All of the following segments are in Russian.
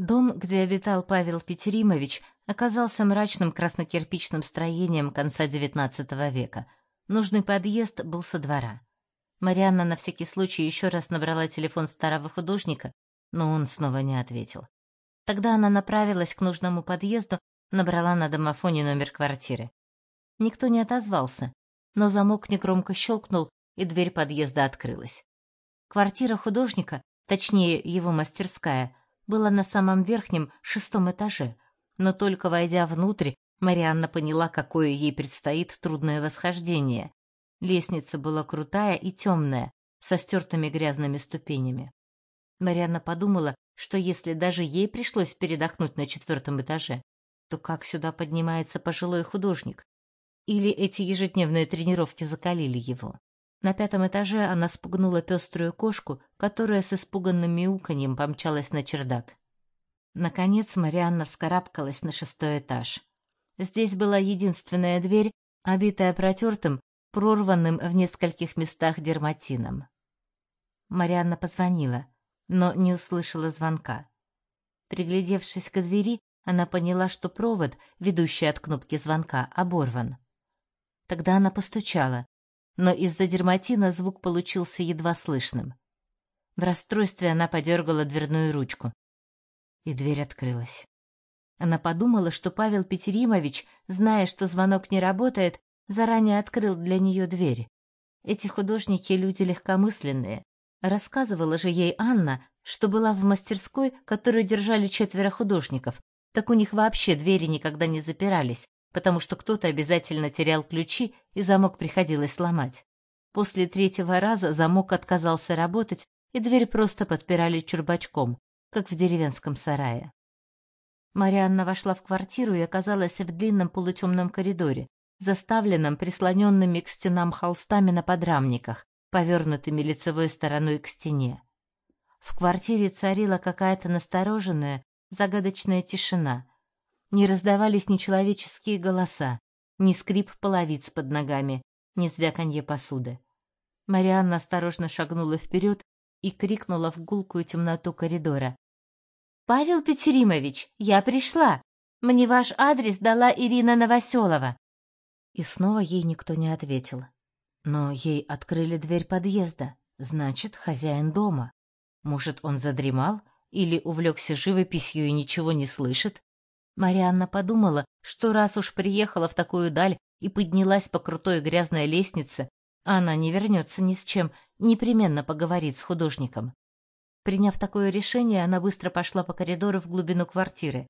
Дом, где обитал Павел Петеримович, оказался мрачным краснокирпичным строением конца XIX века. Нужный подъезд был со двора. Марианна на всякий случай еще раз набрала телефон старого художника, но он снова не ответил. Тогда она направилась к нужному подъезду, набрала на домофоне номер квартиры. Никто не отозвался, но замок негромко щелкнул, и дверь подъезда открылась. Квартира художника, точнее его мастерская, была на самом верхнем шестом этаже, но только войдя внутрь, Марианна поняла, какое ей предстоит трудное восхождение. Лестница была крутая и темная, со стертыми грязными ступенями. Марианна подумала, что если даже ей пришлось передохнуть на четвертом этаже, то как сюда поднимается пожилой художник? Или эти ежедневные тренировки закалили его? На пятом этаже она спугнула пеструю кошку, которая с испуганным мяуканьем помчалась на чердак. Наконец Марианна вскарабкалась на шестой этаж. Здесь была единственная дверь, обитая протертым, прорванным в нескольких местах дерматином. Марианна позвонила, но не услышала звонка. Приглядевшись к двери, она поняла, что провод, ведущий от кнопки звонка, оборван. Тогда она постучала, но из-за дерматина звук получился едва слышным. В расстройстве она подергала дверную ручку и дверь открылась. Она подумала, что Павел Петеримович, зная, что звонок не работает, заранее открыл для нее дверь. Эти художники — люди легкомысленные. Рассказывала же ей Анна, что была в мастерской, которую держали четверо художников. Так у них вообще двери никогда не запирались, потому что кто-то обязательно терял ключи, и замок приходилось сломать. После третьего раза замок отказался работать, и дверь просто подпирали чурбачком, как в деревенском сарае. Марианна вошла в квартиру и оказалась в длинном полутемном коридоре, заставленном прислоненными к стенам холстами на подрамниках, повернутыми лицевой стороной к стене. В квартире царила какая-то настороженная, загадочная тишина. Не раздавались ни человеческие голоса, ни скрип половиц под ногами, ни звяканье посуды. Марианна осторожно шагнула вперед и крикнула в гулкую темноту коридора. «Павел Петеримович, я пришла! Мне ваш адрес дала Ирина Новоселова!» И снова ей никто не ответил. Но ей открыли дверь подъезда, значит, хозяин дома. Может, он задремал или увлекся живописью и ничего не слышит? Марианна подумала, что раз уж приехала в такую даль и поднялась по крутой грязной лестнице, она не вернется ни с чем, непременно поговорит с художником. Приняв такое решение, она быстро пошла по коридору в глубину квартиры.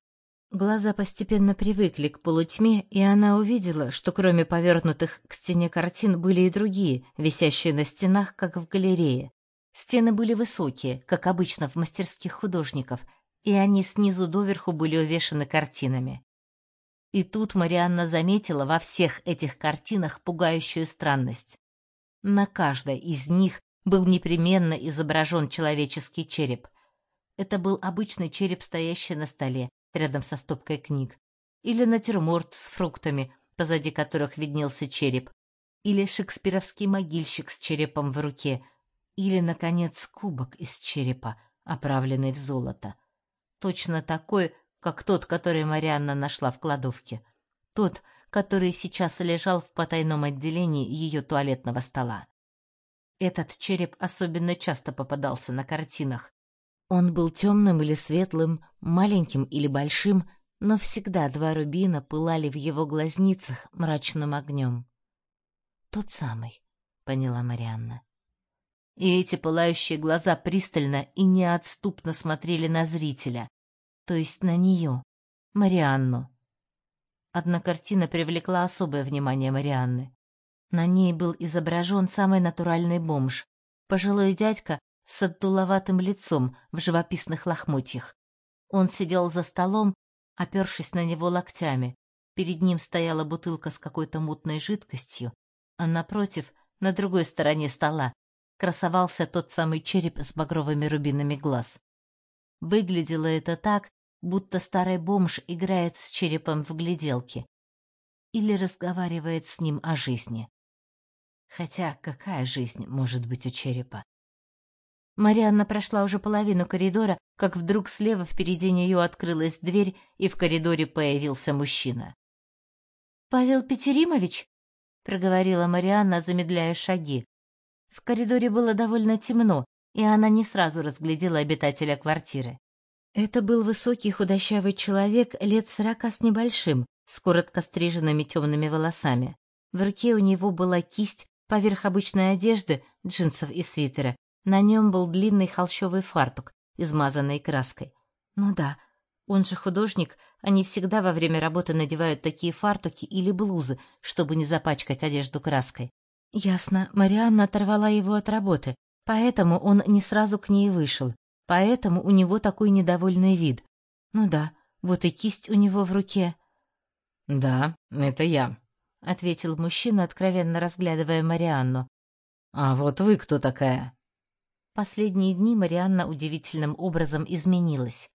Глаза постепенно привыкли к полутьме, и она увидела, что кроме повернутых к стене картин были и другие, висящие на стенах, как в галерее. Стены были высокие, как обычно в мастерских художников, и они снизу доверху были увешаны картинами. И тут Марианна заметила во всех этих картинах пугающую странность. На каждой из них был непременно изображен человеческий череп. Это был обычный череп, стоящий на столе, рядом со стопкой книг. Или натюрморт с фруктами, позади которых виднелся череп. Или шекспировский могильщик с черепом в руке. Или, наконец, кубок из черепа, оправленный в золото. Точно такой, как тот, который Марианна нашла в кладовке. Тот, который сейчас лежал в потайном отделении ее туалетного стола. Этот череп особенно часто попадался на картинах. Он был темным или светлым, маленьким или большим, но всегда два рубина пылали в его глазницах мрачным огнем. «Тот самый», — поняла Марианна. И эти пылающие глаза пристально и неотступно смотрели на зрителя, то есть на нее, Марианну. Одна картина привлекла особое внимание Марианны. На ней был изображен самый натуральный бомж, пожилой дядька с отдуловатым лицом в живописных лохмотьях. Он сидел за столом, опершись на него локтями. Перед ним стояла бутылка с какой-то мутной жидкостью, а напротив, на другой стороне стола, красовался тот самый череп с багровыми рубинами глаз. Выглядело это так, будто старый бомж играет с черепом в гляделки или разговаривает с ним о жизни. Хотя какая жизнь может быть у черепа? Марианна прошла уже половину коридора, как вдруг слева впереди нее открылась дверь, и в коридоре появился мужчина. «Павел Петеримович?» — проговорила Марианна, замедляя шаги. В коридоре было довольно темно, и она не сразу разглядела обитателя квартиры. Это был высокий худощавый человек лет сорока с небольшим, с коротко стриженными темными волосами. В руке у него была кисть поверх обычной одежды, джинсов и свитера. На нем был длинный холщовый фартук, измазанный краской. Ну да, он же художник, они всегда во время работы надевают такие фартуки или блузы, чтобы не запачкать одежду краской. Ясно, Марианна оторвала его от работы, поэтому он не сразу к ней вышел, поэтому у него такой недовольный вид. Ну да, вот и кисть у него в руке. «Да, это я», — ответил мужчина, откровенно разглядывая Марианну. «А вот вы кто такая?» Последние дни Марианна удивительным образом изменилась.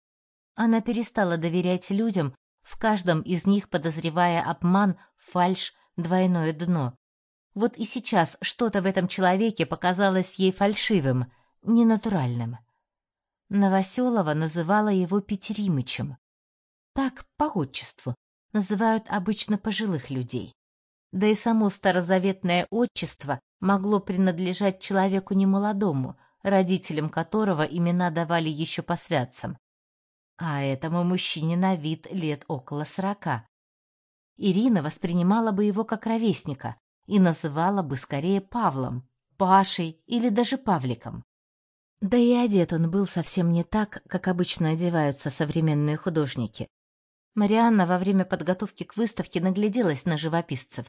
Она перестала доверять людям, в каждом из них подозревая обман, фальшь, двойное дно. Вот и сейчас что-то в этом человеке показалось ей фальшивым, ненатуральным. Новоселова называла его Петеримычем. Так, по отчеству, называют обычно пожилых людей. Да и само старозаветное отчество могло принадлежать человеку немолодому, родителям которого имена давали еще по святцам. А этому мужчине на вид лет около сорока. Ирина воспринимала бы его как ровесника и называла бы скорее Павлом, Пашей или даже Павликом. Да и одет он был совсем не так, как обычно одеваются современные художники. Марианна во время подготовки к выставке нагляделась на живописцев.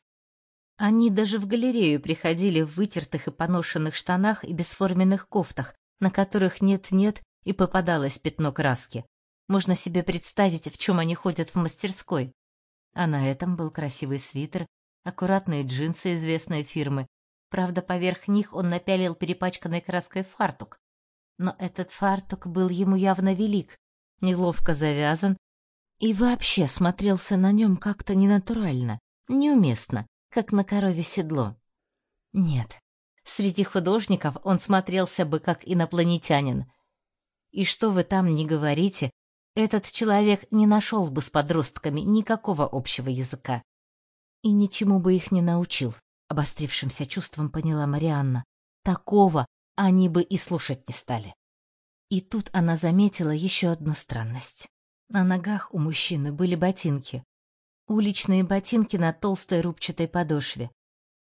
Они даже в галерею приходили в вытертых и поношенных штанах и бесформенных кофтах, на которых нет-нет и попадалось пятно краски. Можно себе представить, в чем они ходят в мастерской. А на этом был красивый свитер, аккуратные джинсы известной фирмы. Правда, поверх них он напялил перепачканной краской фартук. Но этот фартук был ему явно велик, неловко завязан и вообще смотрелся на нем как-то ненатурально, неуместно, как на корове седло. Нет, среди художников он смотрелся бы как инопланетянин. И что вы там не говорите, этот человек не нашел бы с подростками никакого общего языка. И ничему бы их не научил, обострившимся чувством поняла Марианна. Такого они бы и слушать не стали. И тут она заметила еще одну странность. На ногах у мужчины были ботинки. Уличные ботинки на толстой рубчатой подошве.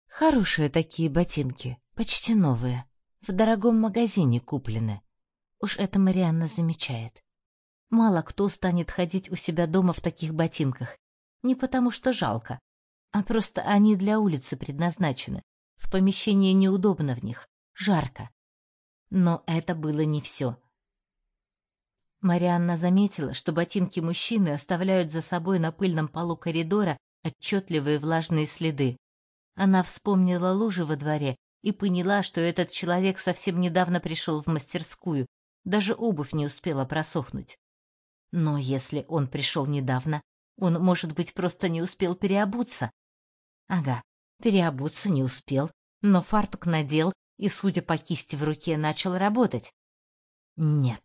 Хорошие такие ботинки, почти новые. В дорогом магазине куплены. Уж это Марианна замечает. Мало кто станет ходить у себя дома в таких ботинках. Не потому что жалко, а просто они для улицы предназначены. В помещении неудобно в них, жарко. Но это было не все. Марианна заметила, что ботинки мужчины оставляют за собой на пыльном полу коридора отчетливые влажные следы. Она вспомнила лужи во дворе и поняла, что этот человек совсем недавно пришел в мастерскую, даже обувь не успела просохнуть. Но если он пришел недавно, он, может быть, просто не успел переобуться. Ага, переобуться не успел, но фартук надел и, судя по кисти в руке, начал работать. Нет,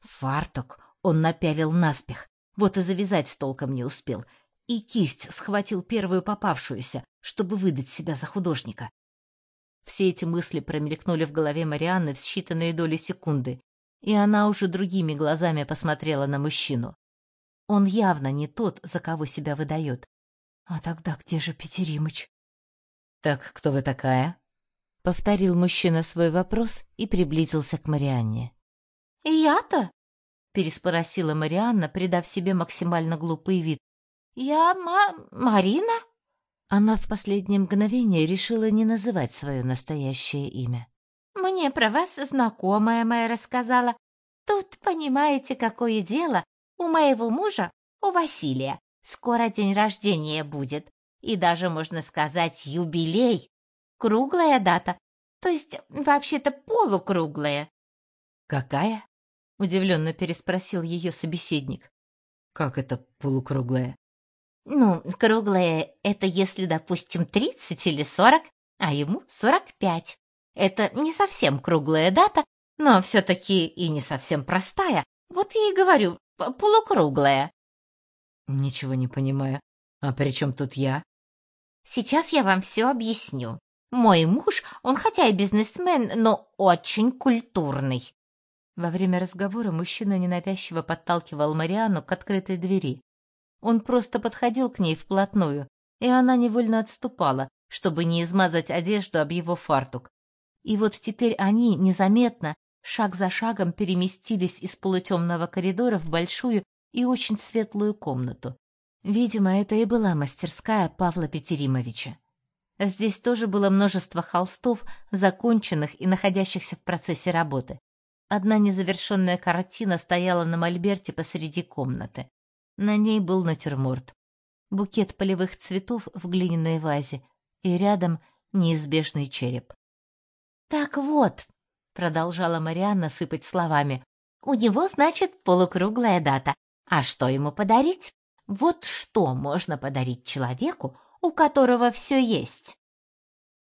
Фартук он напялил наспех, вот и завязать толком не успел, и кисть схватил первую попавшуюся, чтобы выдать себя за художника. Все эти мысли промелькнули в голове Марианны в считанные доли секунды, и она уже другими глазами посмотрела на мужчину. Он явно не тот, за кого себя выдает. А тогда где же Петеримыч? — Так кто вы такая? — повторил мужчина свой вопрос и приблизился к Марианне. И я-то? переспросила Марианна, придав себе максимально глупый вид. Я ма Марина? Она в последнее мгновение решила не называть свое настоящее имя. Мне про вас знакомая моя рассказала. Тут, понимаете, какое дело. У моего мужа, у Василия, скоро день рождения будет. И даже, можно сказать, юбилей. Круглая дата. То есть, вообще-то, полукруглая. «Какая?» удивленно переспросил ее собеседник. Как это полукруглая? Ну, круглая — это если, допустим, тридцать или сорок, а ему сорок пять. Это не совсем круглая дата, но все-таки и не совсем простая. Вот я и говорю, полукруглая. Ничего не понимаю. А при чем тут я? Сейчас я вам все объясню. Мой муж, он хотя и бизнесмен, но очень культурный. Во время разговора мужчина ненавязчиво подталкивал Марианну к открытой двери. Он просто подходил к ней вплотную, и она невольно отступала, чтобы не измазать одежду об его фартук. И вот теперь они незаметно, шаг за шагом переместились из полутемного коридора в большую и очень светлую комнату. Видимо, это и была мастерская Павла Петеримовича. Здесь тоже было множество холстов, законченных и находящихся в процессе работы. Одна незавершенная картина стояла на мольберте посреди комнаты. На ней был натюрморт. Букет полевых цветов в глиняной вазе и рядом неизбежный череп. «Так вот», — продолжала Марианна сыпать словами, «у него, значит, полукруглая дата. А что ему подарить? Вот что можно подарить человеку, у которого все есть.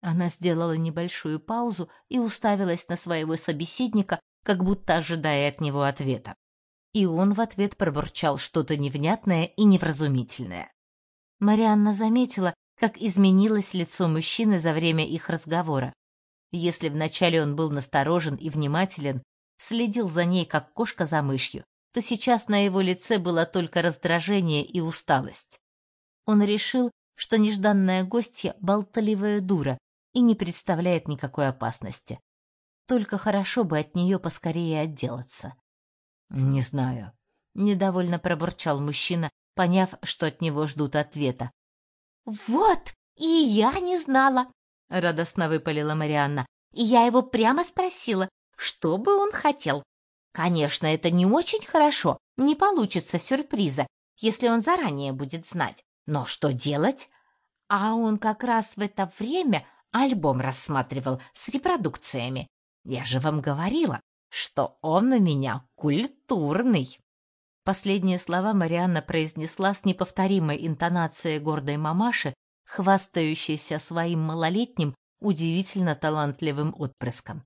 Она сделала небольшую паузу и уставилась на своего собеседника, как будто ожидая от него ответа. И он в ответ пробурчал что-то невнятное и невразумительное. Марианна заметила, как изменилось лицо мужчины за время их разговора. Если вначале он был насторожен и внимателен, следил за ней, как кошка за мышью, то сейчас на его лице было только раздражение и усталость. Он решил, что нежданная гостья — болтливая дура и не представляет никакой опасности. Только хорошо бы от нее поскорее отделаться. — Не знаю, — недовольно пробурчал мужчина, поняв, что от него ждут ответа. — Вот, и я не знала, — радостно выпалила Марианна. И я его прямо спросила, что бы он хотел. Конечно, это не очень хорошо, не получится сюрприза, если он заранее будет знать. Но что делать? А он как раз в это время альбом рассматривал с репродукциями. Я же вам говорила, что он у меня культурный. Последние слова Марианна произнесла с неповторимой интонацией гордой мамаши, хвастающейся своим малолетним, удивительно талантливым отпрыском.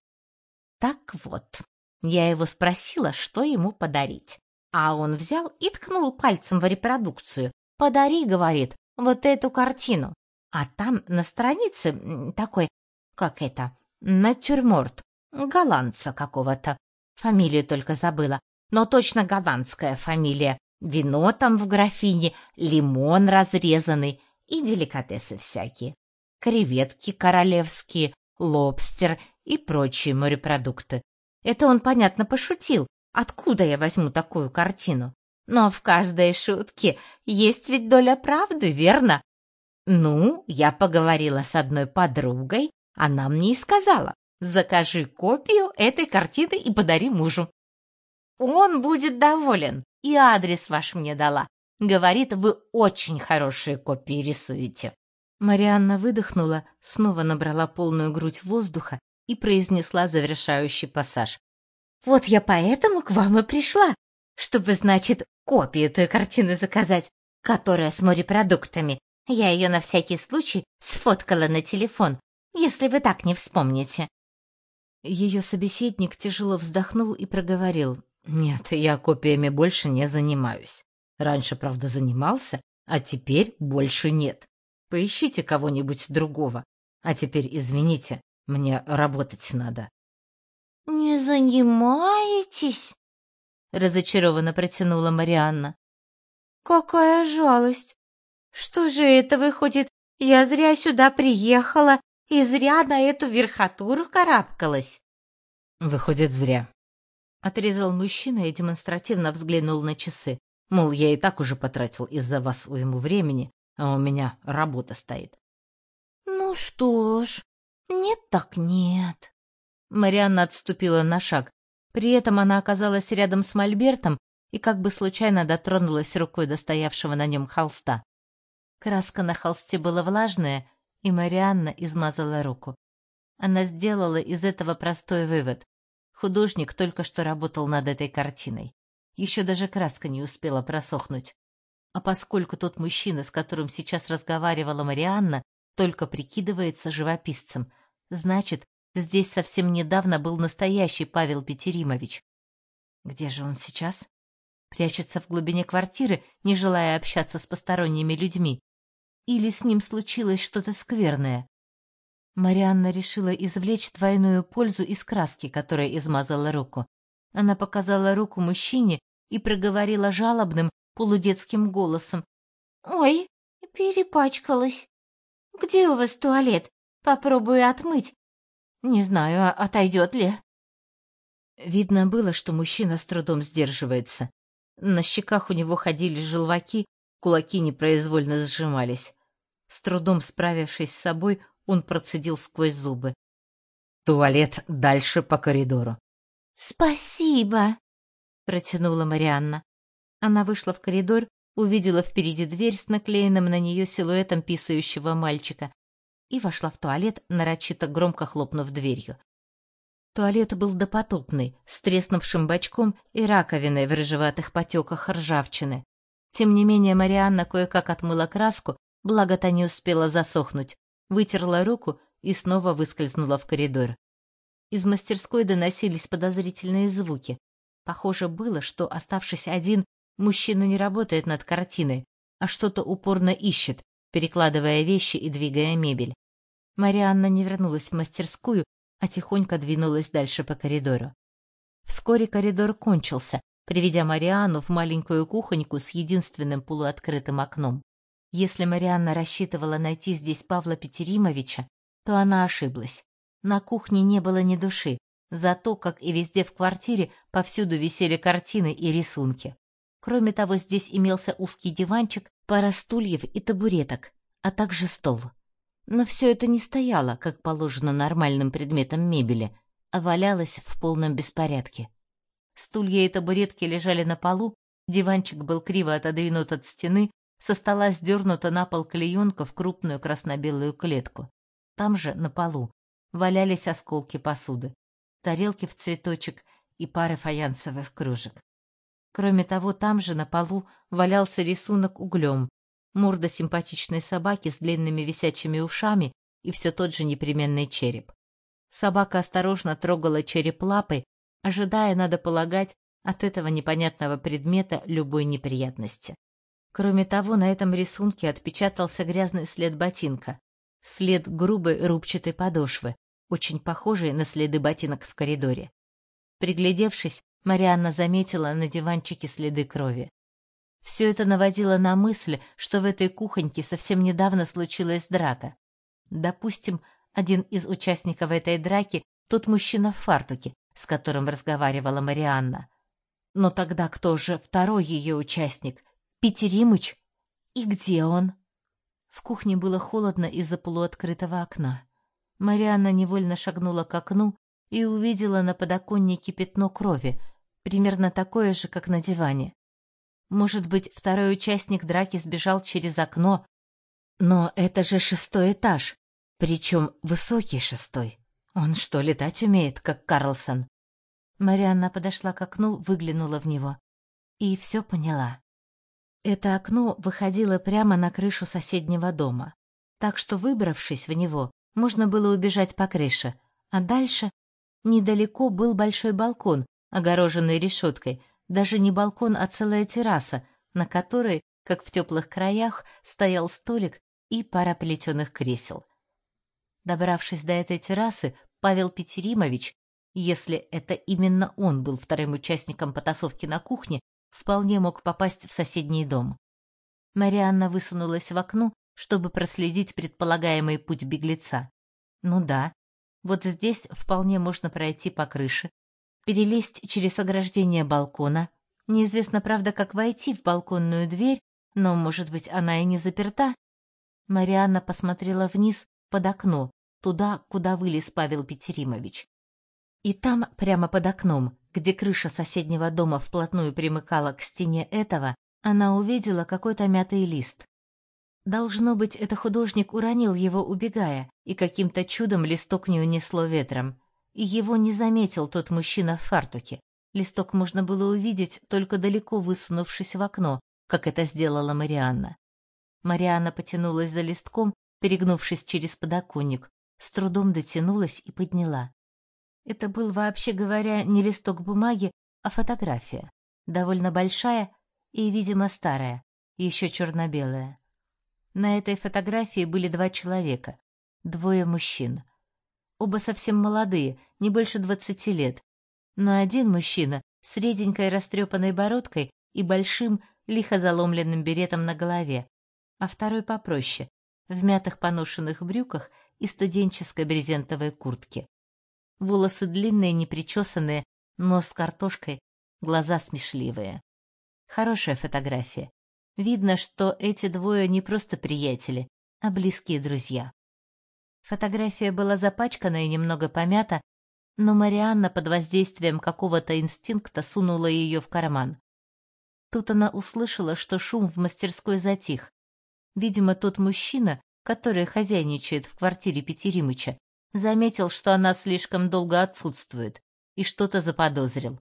Так вот, я его спросила, что ему подарить. А он взял и ткнул пальцем в репродукцию, Подари, говорит, вот эту картину. А там на странице такой, как это, натюрморт, голландца какого-то. Фамилию только забыла, но точно голландская фамилия. Вино там в графине, лимон разрезанный и деликатесы всякие. Креветки королевские, лобстер и прочие морепродукты. Это он, понятно, пошутил. Откуда я возьму такую картину? Но в каждой шутке есть ведь доля правды, верно? Ну, я поговорила с одной подругой, она мне и сказала, закажи копию этой картины и подари мужу. Он будет доволен, и адрес ваш мне дала. Говорит, вы очень хорошие копии рисуете. Марианна выдохнула, снова набрала полную грудь воздуха и произнесла завершающий пассаж. «Вот я поэтому к вам и пришла, чтобы, значит, копию той картины заказать, которая с морепродуктами. Я ее на всякий случай сфоткала на телефон, если вы так не вспомните. Ее собеседник тяжело вздохнул и проговорил. «Нет, я копиями больше не занимаюсь. Раньше, правда, занимался, а теперь больше нет. Поищите кого-нибудь другого. А теперь, извините, мне работать надо». «Не занимаетесь?» разочарованно протянула Марианна. Какая жалость! Что же это выходит? Я зря сюда приехала и зря на эту верхотуру карабкалась. Выходит, зря. Отрезал мужчина и демонстративно взглянул на часы. Мол, я и так уже потратил из-за вас уйму времени, а у меня работа стоит. Ну что ж, нет так нет. Марианна отступила на шаг, при этом она оказалась рядом с Мольбертом и как бы случайно дотронулась рукой до стоявшего на нем холста. Краска на холсте была влажная, и Марианна измазала руку. Она сделала из этого простой вывод. Художник только что работал над этой картиной. Еще даже краска не успела просохнуть. А поскольку тот мужчина, с которым сейчас разговаривала Марианна, только прикидывается живописцем, значит, Здесь совсем недавно был настоящий Павел Петеримович. Где же он сейчас? Прячется в глубине квартиры, не желая общаться с посторонними людьми. Или с ним случилось что-то скверное? Марианна решила извлечь двойную пользу из краски, которая измазала руку. Она показала руку мужчине и проговорила жалобным, полудетским голосом. «Ой, перепачкалась. Где у вас туалет? Попробую отмыть. Не знаю, а отойдет ли». Видно было, что мужчина с трудом сдерживается. На щеках у него ходили желваки, кулаки непроизвольно сжимались. С трудом справившись с собой, он процедил сквозь зубы. «Туалет дальше по коридору». «Спасибо», — протянула Марианна. Она вышла в коридор, увидела впереди дверь с наклеенным на нее силуэтом писающего мальчика и вошла в туалет, нарочито громко хлопнув дверью. Туалет был допотопный, с треснувшим бачком и раковиной в рыжеватых потеках ржавчины. Тем не менее Марианна кое-как отмыла краску, благо та не успела засохнуть, вытерла руку и снова выскользнула в коридор. Из мастерской доносились подозрительные звуки. Похоже было, что, оставшись один, мужчина не работает над картиной, а что-то упорно ищет, перекладывая вещи и двигая мебель. Марианна не вернулась в мастерскую, а тихонько двинулась дальше по коридору. Вскоре коридор кончился, приведя Марианну в маленькую кухоньку с единственным полуоткрытым окном. Если Марианна рассчитывала найти здесь Павла Петеримовича, то она ошиблась. На кухне не было ни души, зато, как и везде в квартире, повсюду висели картины и рисунки. Кроме того, здесь имелся узкий диванчик, пара стульев и табуреток, а также стол. Но все это не стояло, как положено нормальным предметам мебели, а валялось в полном беспорядке. Стулья и табуретки лежали на полу, диванчик был криво отодвинут от стены, со стола сдернута на пол клеенка в крупную красно-белую клетку. Там же, на полу, валялись осколки посуды, тарелки в цветочек и пары фаянсовых кружек. Кроме того, там же на полу валялся рисунок углем, морда симпатичной собаки с длинными висячими ушами и все тот же непременный череп. Собака осторожно трогала череп лапой, ожидая, надо полагать, от этого непонятного предмета любой неприятности. Кроме того, на этом рисунке отпечатался грязный след ботинка, след грубой рубчатой подошвы, очень похожий на следы ботинок в коридоре. Приглядевшись, Марианна заметила на диванчике следы крови. Все это наводило на мысль, что в этой кухоньке совсем недавно случилась драка. Допустим, один из участников этой драки — тот мужчина в фартуке, с которым разговаривала Марианна. Но тогда кто же второй ее участник? Петеримыч? И где он? В кухне было холодно из-за полуоткрытого окна. Марианна невольно шагнула к окну и увидела на подоконнике пятно крови, примерно такое же, как на диване. Может быть, второй участник драки сбежал через окно. Но это же шестой этаж, причем высокий шестой. Он что, летать умеет, как Карлсон? Марианна подошла к окну, выглянула в него и все поняла. Это окно выходило прямо на крышу соседнего дома, так что, выбравшись в него, можно было убежать по крыше, а дальше недалеко был большой балкон, огороженный решеткой, даже не балкон, а целая терраса, на которой, как в теплых краях, стоял столик и пара плетеных кресел. Добравшись до этой террасы, Павел Петеримович, если это именно он был вторым участником потасовки на кухне, вполне мог попасть в соседний дом. Марианна высунулась в окно, чтобы проследить предполагаемый путь беглеца. Ну да, вот здесь вполне можно пройти по крыше, перелезть через ограждение балкона. Неизвестно, правда, как войти в балконную дверь, но, может быть, она и не заперта. Марианна посмотрела вниз под окно, туда, куда вылез Павел Петеримович. И там, прямо под окном, где крыша соседнего дома вплотную примыкала к стене этого, она увидела какой-то мятый лист. Должно быть, это художник уронил его, убегая, и каким-то чудом листок не унесло ветром и его не заметил тот мужчина в фартуке. Листок можно было увидеть, только далеко высунувшись в окно, как это сделала Марианна. Марианна потянулась за листком, перегнувшись через подоконник, с трудом дотянулась и подняла. Это был, вообще говоря, не листок бумаги, а фотография, довольно большая и, видимо, старая, еще черно-белая. На этой фотографии были два человека, двое мужчин. Оба совсем молодые, не больше двадцати лет, но один мужчина с реденькой растрепанной бородкой и большим, лихо заломленным беретом на голове, а второй попроще, в мятых поношенных брюках и студенческой брезентовой куртке. Волосы длинные, непричесанные, нос с картошкой, глаза смешливые. Хорошая фотография. Видно, что эти двое не просто приятели, а близкие друзья. Фотография была запачкана и немного помята, но Марианна под воздействием какого-то инстинкта сунула ее в карман. Тут она услышала, что шум в мастерской затих. Видимо, тот мужчина, который хозяйничает в квартире Петеримыча, заметил, что она слишком долго отсутствует, и что-то заподозрил.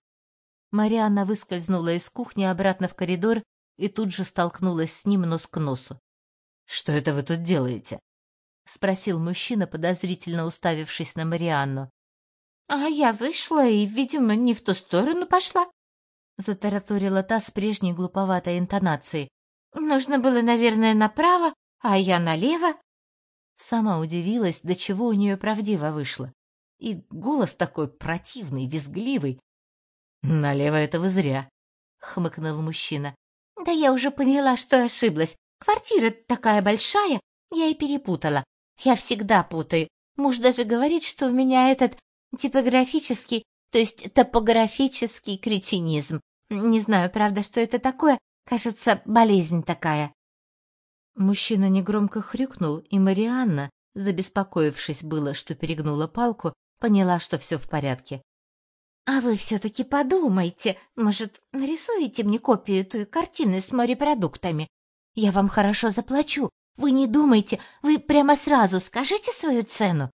Марианна выскользнула из кухни обратно в коридор и тут же столкнулась с ним нос к носу. «Что это вы тут делаете?» — спросил мужчина, подозрительно уставившись на Марианну. «А я вышла и, видимо, не в ту сторону пошла», — затараторила та с прежней глуповатой интонацией. «Нужно было, наверное, направо, а я налево». Сама удивилась, до чего у нее правдиво вышло. И голос такой противный, визгливый. «Налево это вы зря», — хмыкнул мужчина. «Да я уже поняла, что ошиблась. Квартира такая большая, я и перепутала. Я всегда путаю. Муж даже говорит, что у меня этот типографический, то есть топографический кретинизм. Не знаю, правда, что это такое. Кажется, болезнь такая. Мужчина негромко хрюкнул, и Марианна, забеспокоившись было, что перегнула палку, поняла, что все в порядке. «А вы все-таки подумайте, может, нарисуете мне копию той картины с морепродуктами? Я вам хорошо заплачу. Вы не думайте, вы прямо сразу скажите свою цену».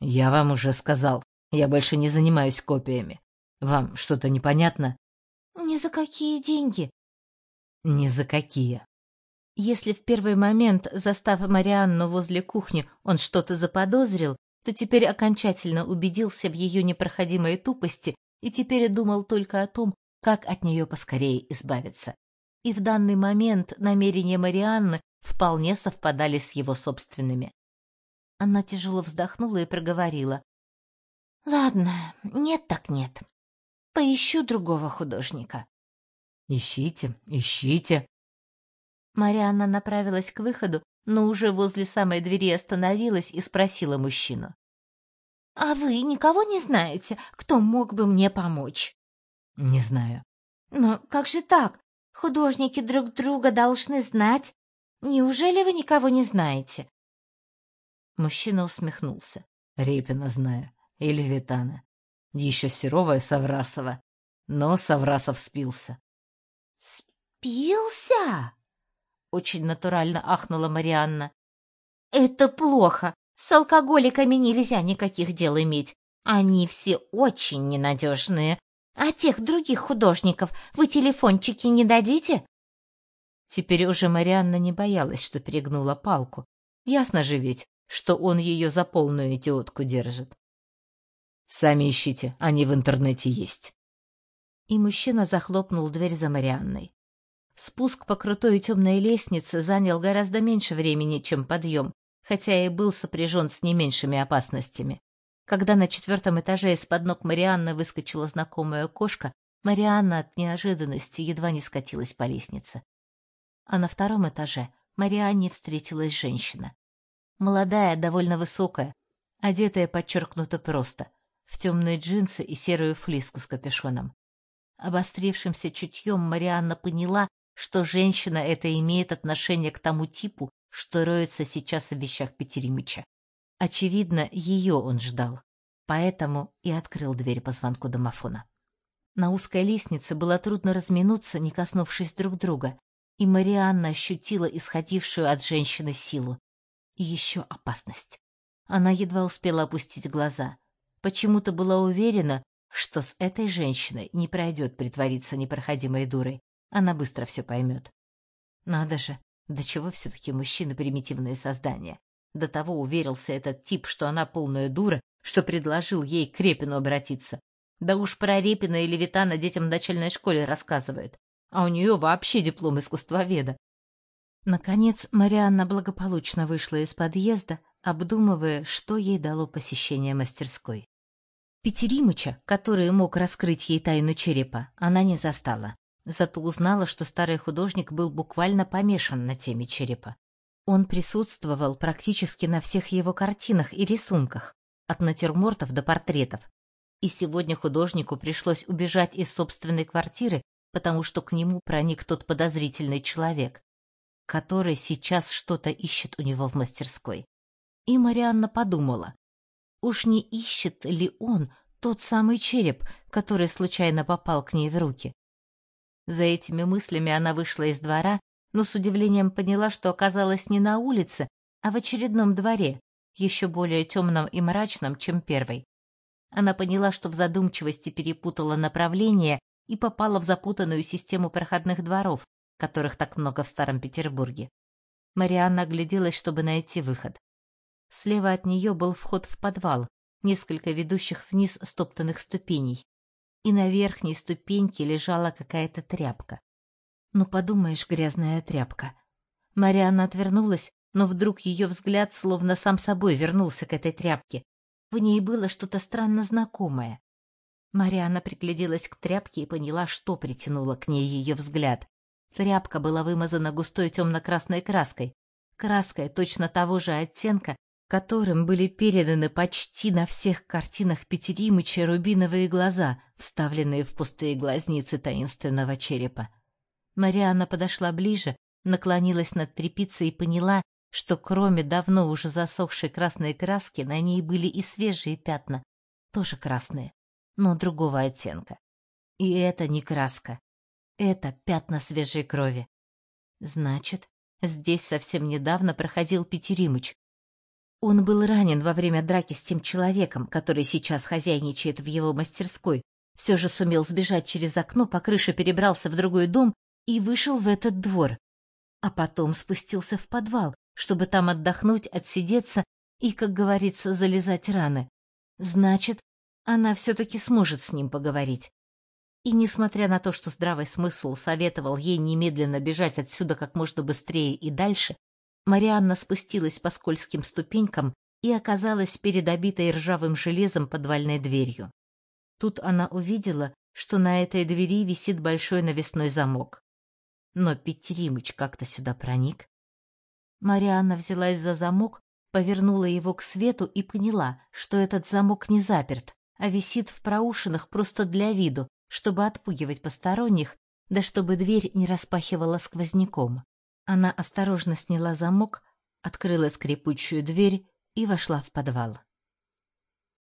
«Я вам уже сказал, я больше не занимаюсь копиями. Вам что-то непонятно?» «Ни за какие деньги». «Ни за какие». Если в первый момент, застав Марианну возле кухни, он что-то заподозрил, то теперь окончательно убедился в ее непроходимой тупости и теперь думал только о том, как от нее поскорее избавиться. И в данный момент намерения Марианны вполне совпадали с его собственными. Она тяжело вздохнула и проговорила. — Ладно, нет так нет. Поищу другого художника. — Ищите, ищите, Марианна направилась к выходу, но уже возле самой двери остановилась и спросила мужчину. — А вы никого не знаете, кто мог бы мне помочь? — Не знаю. — Но как же так? Художники друг друга должны знать. Неужели вы никого не знаете? Мужчина усмехнулся. — Репина знаю. Или Витана. Еще Серова и Саврасова. Но Саврасов спился. — Спился? очень натурально ахнула Марианна. Это плохо. С алкоголиками нельзя никаких дел иметь. Они все очень ненадежные. А тех других художников вы телефончики не дадите? Теперь уже Марианна не боялась, что перегнула палку. Ясно же ведь, что он ее за полную идиотку держит. Сами ищите, они в интернете есть. И мужчина захлопнул дверь за Марианной. Спуск по крутой и темной лестнице занял гораздо меньше времени, чем подъем, хотя и был сопряжен с не меньшими опасностями. Когда на четвертом этаже из-под ног Марианны выскочила знакомая кошка, Марианна от неожиданности едва не скатилась по лестнице. А на втором этаже Марианне встретилась женщина. Молодая, довольно высокая, одетая подчеркнуто просто, в темные джинсы и серую флиску с капюшоном. Обострившимся чутьем Марианна поняла, что женщина это имеет отношение к тому типу, что роется сейчас в вещах Петеримыча. Очевидно, ее он ждал, поэтому и открыл дверь по звонку домофона. На узкой лестнице было трудно разминуться, не коснувшись друг друга, и Марианна ощутила исходившую от женщины силу. И еще опасность. Она едва успела опустить глаза. Почему-то была уверена, что с этой женщиной не пройдет притвориться непроходимой дурой. Она быстро все поймет. Надо же, до чего все-таки мужчины примитивные создания. До того уверился этот тип, что она полная дура, что предложил ей к Репину обратиться. Да уж про Репина и Левитана детям в начальной школе рассказывают. А у нее вообще диплом искусствоведа. Наконец Марианна благополучно вышла из подъезда, обдумывая, что ей дало посещение мастерской. Петеримыча, который мог раскрыть ей тайну черепа, она не застала. Зато узнала, что старый художник был буквально помешан на теме черепа. Он присутствовал практически на всех его картинах и рисунках, от натюрмортов до портретов. И сегодня художнику пришлось убежать из собственной квартиры, потому что к нему проник тот подозрительный человек, который сейчас что-то ищет у него в мастерской. И Марианна подумала, уж не ищет ли он тот самый череп, который случайно попал к ней в руки. За этими мыслями она вышла из двора, но с удивлением поняла, что оказалась не на улице, а в очередном дворе, еще более темном и мрачном, чем первый. Она поняла, что в задумчивости перепутала направление и попала в запутанную систему проходных дворов, которых так много в Старом Петербурге. Марианна огляделась, чтобы найти выход. Слева от нее был вход в подвал, несколько ведущих вниз стоптанных ступеней, и на верхней ступеньке лежала какая-то тряпка. Ну, подумаешь, грязная тряпка. Марианна отвернулась, но вдруг ее взгляд словно сам собой вернулся к этой тряпке. В ней было что-то странно знакомое. Марианна пригляделась к тряпке и поняла, что притянуло к ней ее взгляд. Тряпка была вымазана густой темно-красной краской, краской точно того же оттенка, которым были переданы почти на всех картинах Петеримыча рубиновые глаза, вставленные в пустые глазницы таинственного черепа. Марианна подошла ближе, наклонилась над тряпицей и поняла, что кроме давно уже засохшей красной краски на ней были и свежие пятна, тоже красные, но другого оттенка. И это не краска, это пятна свежей крови. Значит, здесь совсем недавно проходил Петеримыч, он был ранен во время драки с тем человеком, который сейчас хозяйничает в его мастерской, все же сумел сбежать через окно, по крыше перебрался в другой дом и вышел в этот двор. А потом спустился в подвал, чтобы там отдохнуть, отсидеться и, как говорится, залезать раны. Значит, она все-таки сможет с ним поговорить. И несмотря на то, что здравый смысл советовал ей немедленно бежать отсюда как можно быстрее и дальше, Марианна спустилась по скользким ступенькам и оказалась перед обитой ржавым железом подвальной дверью. Тут она увидела, что на этой двери висит большой навесной замок. Но Петеримыч как-то сюда проник. Марианна взялась за замок, повернула его к свету и поняла, что этот замок не заперт, а висит в проушинах просто для виду, чтобы отпугивать посторонних, да чтобы дверь не распахивала сквозняком. Она осторожно сняла замок, открыла скрипучую дверь и вошла в подвал.